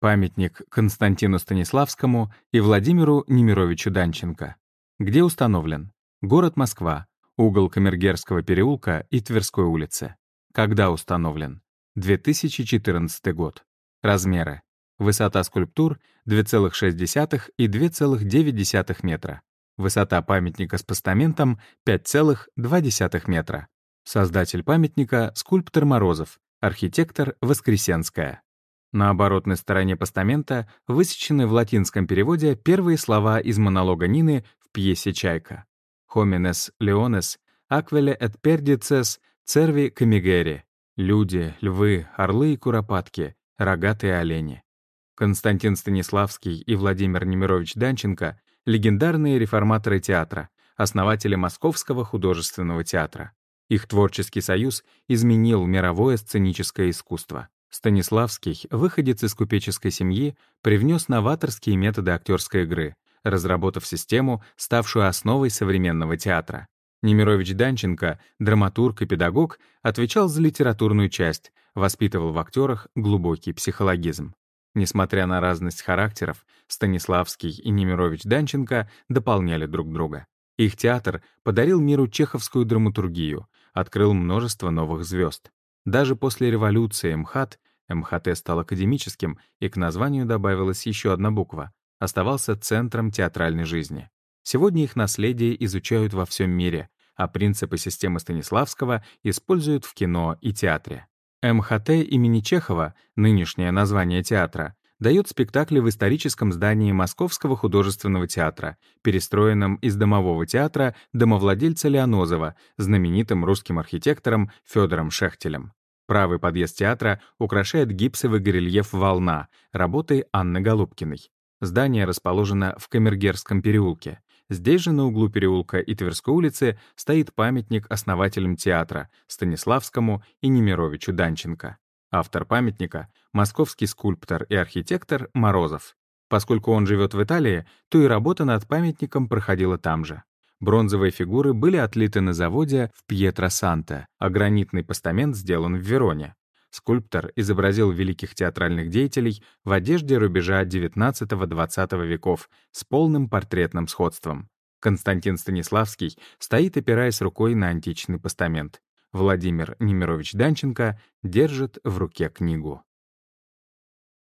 Памятник Константину Станиславскому и Владимиру Немировичу Данченко. Где установлен? Город Москва, угол Камергерского переулка и Тверской улицы. Когда установлен? 2014 год. Размеры. Высота скульптур 2,6 и 2,9 метра. Высота памятника с постаментом 5,2 метра. Создатель памятника — скульптор Морозов, архитектор Воскресенская. На оборотной стороне постамента высечены в латинском переводе первые слова из монолога Нины в пьесе «Чайка». «Homines leones, aquele et perdices, cervi camigeri» — люди, львы, орлы и куропатки, рогатые олени. Константин Станиславский и Владимир Немирович Данченко — легендарные реформаторы театра, основатели Московского художественного театра. Их творческий союз изменил мировое сценическое искусство. Станиславский, выходец из купеческой семьи, привнес новаторские методы актерской игры, разработав систему, ставшую основой современного театра. Немирович Данченко, драматург и педагог, отвечал за литературную часть, воспитывал в актерах глубокий психологизм. Несмотря на разность характеров, Станиславский и Немирович Данченко дополняли друг друга. Их театр подарил миру чеховскую драматургию, открыл множество новых звезд. Даже после революции МХАТ, МХТ стал академическим, и к названию добавилась еще одна буква, оставался центром театральной жизни. Сегодня их наследие изучают во всем мире, а принципы системы Станиславского используют в кино и театре. МХТ имени Чехова, нынешнее название театра, дает спектакли в историческом здании Московского художественного театра, перестроенном из домового театра домовладельца Леонозова, знаменитым русским архитектором Федором Шехтелем. Правый подъезд театра украшает гипсовый горельеф «Волна» работы Анны Голубкиной. Здание расположено в Камергерском переулке. Здесь же на углу переулка и Тверской улицы стоит памятник основателям театра Станиславскому и Немировичу Данченко. Автор памятника — московский скульптор и архитектор Морозов. Поскольку он живет в Италии, то и работа над памятником проходила там же. Бронзовые фигуры были отлиты на заводе в Пьетро-Санта, а гранитный постамент сделан в Скульптор изобразил великих театральных деятелей в одежде рубежа XIX-XX веков с полным портретным сходством. Константин Станиславский стоит, опираясь рукой на античный постамент. Владимир Немирович Данченко держит в руке книгу.